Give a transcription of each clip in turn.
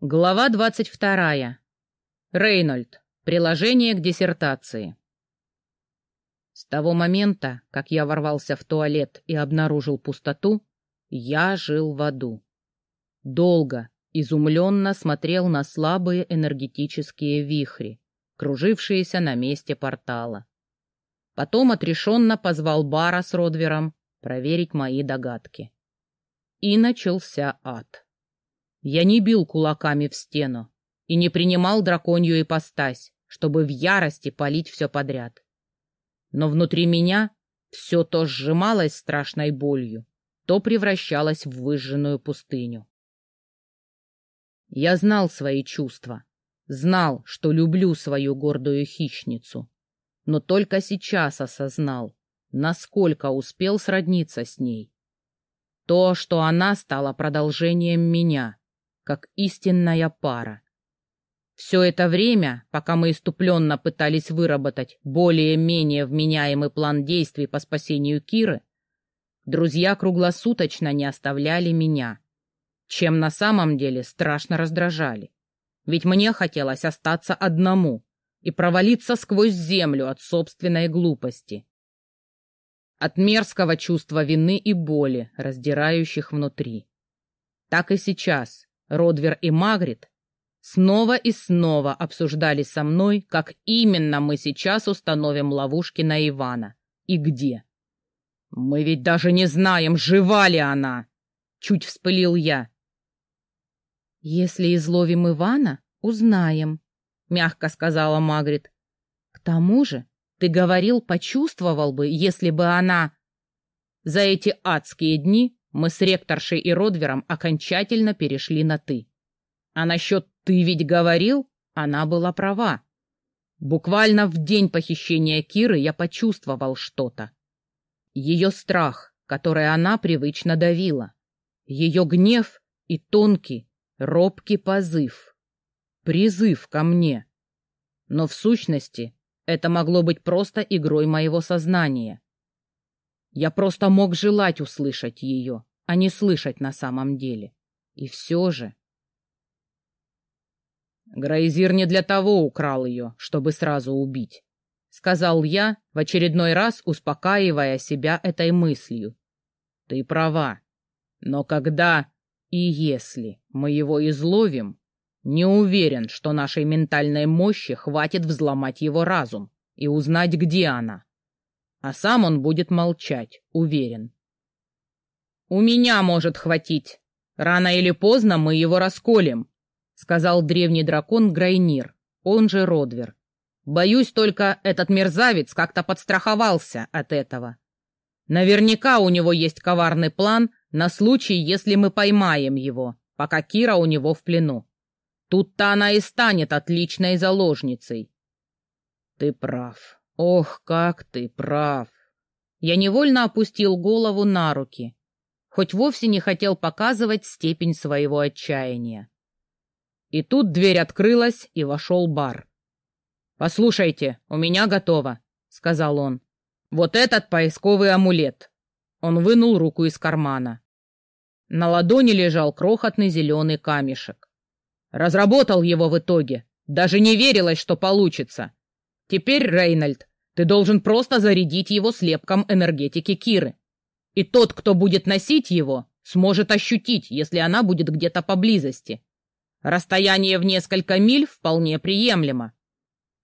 Глава двадцать вторая. Рейнольд. Приложение к диссертации. С того момента, как я ворвался в туалет и обнаружил пустоту, я жил в аду. Долго, изумленно смотрел на слабые энергетические вихри, кружившиеся на месте портала. Потом отрешенно позвал Бара с Родвером проверить мои догадки. И начался ад. Я не бил кулаками в стену и не принимал драконью ипостась, чтобы в ярости палить все подряд. Но внутри меня все то сжималось страшной болью, то превращалось в выжженную пустыню. Я знал свои чувства, знал, что люблю свою гордую хищницу, но только сейчас осознал, насколько успел сродниться с ней. То, что она стала продолжением меня, как истинная пара. Все это время, пока мы иступленно пытались выработать более-менее вменяемый план действий по спасению Киры, друзья круглосуточно не оставляли меня, чем на самом деле страшно раздражали. Ведь мне хотелось остаться одному и провалиться сквозь землю от собственной глупости. От мерзкого чувства вины и боли, раздирающих внутри. Так и сейчас, Родвер и Магрит снова и снова обсуждали со мной, как именно мы сейчас установим ловушки на Ивана и где. «Мы ведь даже не знаем, жива ли она!» — чуть вспылил я. «Если изловим Ивана, узнаем», — мягко сказала Магрит. «К тому же ты говорил, почувствовал бы, если бы она...» За эти адские дни мы с ректоршей и Родвером окончательно перешли на «ты». А насчет «ты ведь говорил» она была права. Буквально в день похищения Киры я почувствовал что-то. Ее страх, который она привычно давила. Ее гнев и тонкий, робкий позыв. Призыв ко мне. Но в сущности это могло быть просто игрой моего сознания. Я просто мог желать услышать ее, а не слышать на самом деле. И все же... Грейзир не для того украл ее, чтобы сразу убить, — сказал я, в очередной раз успокаивая себя этой мыслью. Ты права. Но когда и если мы его изловим, не уверен, что нашей ментальной мощи хватит взломать его разум и узнать, где она а сам он будет молчать, уверен. «У меня может хватить. Рано или поздно мы его расколем», — сказал древний дракон Грайнир, он же Родвер. «Боюсь только, этот мерзавец как-то подстраховался от этого. Наверняка у него есть коварный план на случай, если мы поймаем его, пока Кира у него в плену. Тут-то она и станет отличной заложницей». «Ты прав», Ох, как ты прав. Я невольно опустил голову на руки, хоть вовсе не хотел показывать степень своего отчаяния. И тут дверь открылась, и вошел бар. «Послушайте, у меня готово», — сказал он. «Вот этот поисковый амулет». Он вынул руку из кармана. На ладони лежал крохотный зеленый камешек. Разработал его в итоге. Даже не верилось, что получится. Теперь, Рейнольд, ты должен просто зарядить его слепком энергетики Киры. И тот, кто будет носить его, сможет ощутить, если она будет где-то поблизости. Расстояние в несколько миль вполне приемлемо.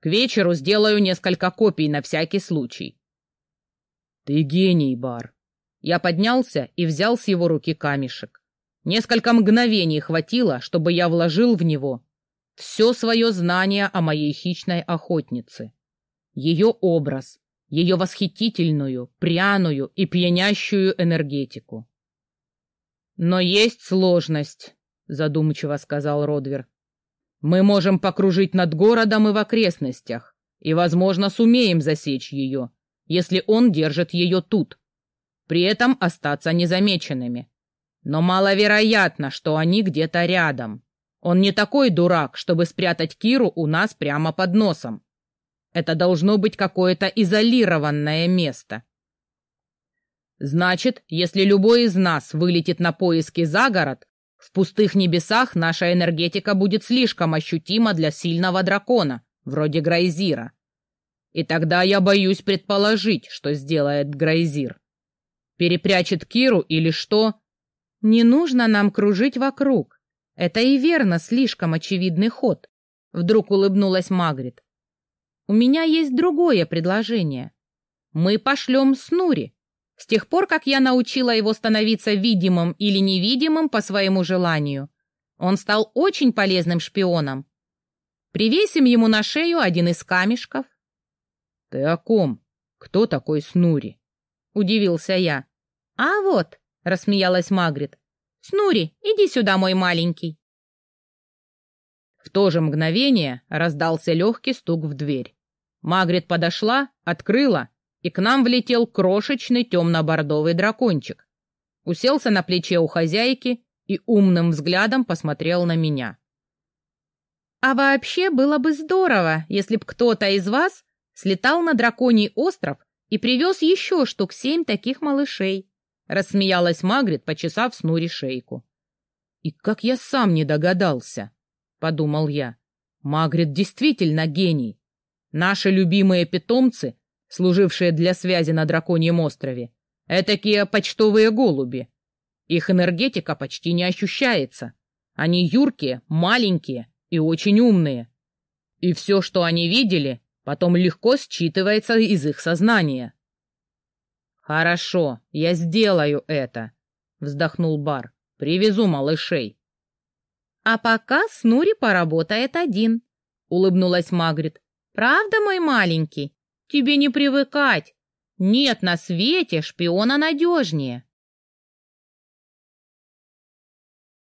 К вечеру сделаю несколько копий на всякий случай. Ты гений, Бар. Я поднялся и взял с его руки камешек. Несколько мгновений хватило, чтобы я вложил в него все свое знание о моей хищной охотнице ее образ, ее восхитительную, пряную и пьянящую энергетику. «Но есть сложность», — задумчиво сказал Родвер. «Мы можем покружить над городом и в окрестностях, и, возможно, сумеем засечь ее, если он держит ее тут, при этом остаться незамеченными. Но маловероятно, что они где-то рядом. Он не такой дурак, чтобы спрятать Киру у нас прямо под носом. Это должно быть какое-то изолированное место. Значит, если любой из нас вылетит на поиски за город, В пустых небесах наша энергетика будет слишком ощутима для сильного дракона, вроде Грайзира. И тогда я боюсь предположить, что сделает Грайзир. Перепрячет Киру или что? Не нужно нам кружить вокруг. Это и верно слишком очевидный ход. Вдруг улыбнулась Магрит. У меня есть другое предложение. Мы пошлем Снури. С тех пор, как я научила его становиться видимым или невидимым по своему желанию, он стал очень полезным шпионом. Привесим ему на шею один из камешков. — Ты о ком? Кто такой Снури? — удивился я. — А вот, — рассмеялась Магрит. — Снури, иди сюда, мой маленький. В то же мгновение раздался легкий стук в дверь. Магрит подошла, открыла, и к нам влетел крошечный темно-бордовый дракончик. Уселся на плече у хозяйки и умным взглядом посмотрел на меня. «А вообще было бы здорово, если б кто-то из вас слетал на драконий остров и привез еще штук семь таких малышей», — рассмеялась Магрит, почесав снури шейку. «И как я сам не догадался!» подумал я. Магрит действительно гений. Наши любимые питомцы, служившие для связи на Драконьем острове, этакие почтовые голуби. Их энергетика почти не ощущается. Они юркие, маленькие и очень умные. И все, что они видели, потом легко считывается из их сознания. «Хорошо, я сделаю это», — вздохнул Бар. «Привезу малышей». «А пока Снури поработает один», — улыбнулась Магрит. «Правда, мой маленький? Тебе не привыкать. Нет на свете шпиона надежнее».